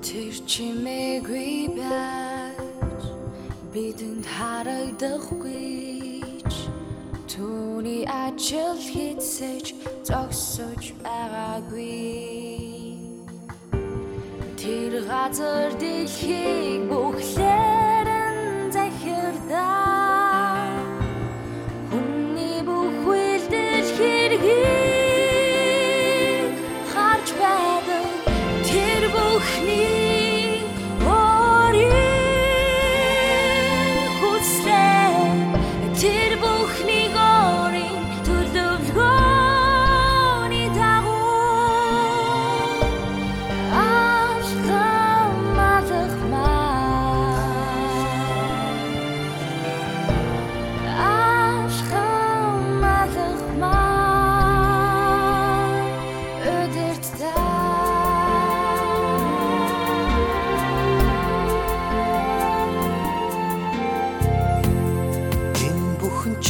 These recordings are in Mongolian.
Тэр чимээгүй байж бидэнд харагдахгүй Түүний ажил хийцэж зогсож байгаагүй. Тэр газар дэлхийг бүхлээ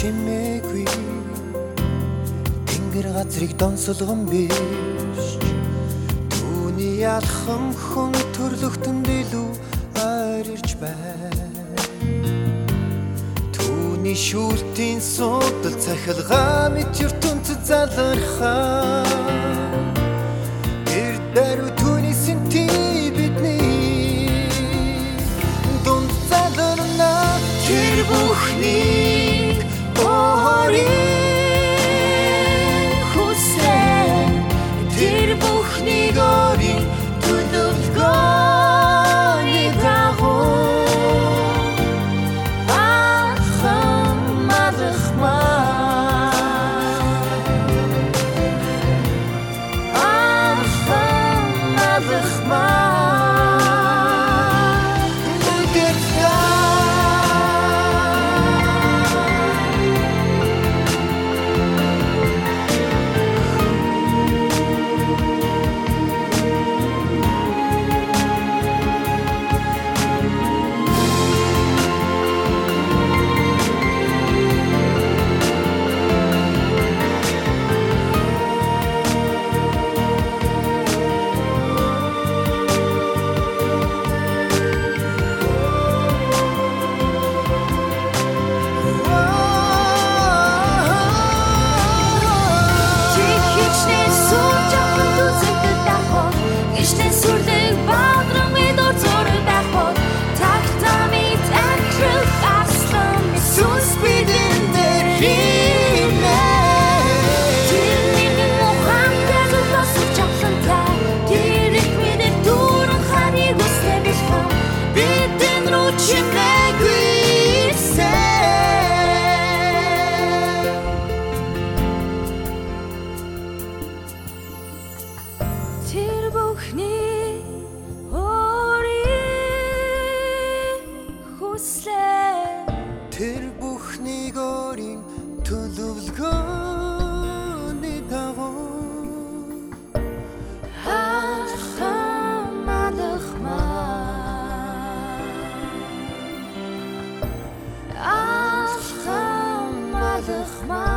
чимээгүй. Тэнгэр газрыг донсолгон биш Түүний алхам хүн төрлөختөнд илүү ойр ирж байна. Түүний шүүлтийн суудл цахилгаа мэт ертөнцөд залархаа need. хүслээ тэр бүхнийг өөрийн төлөвлөгөөний дагуу. Хамаалах маа хамаалах маа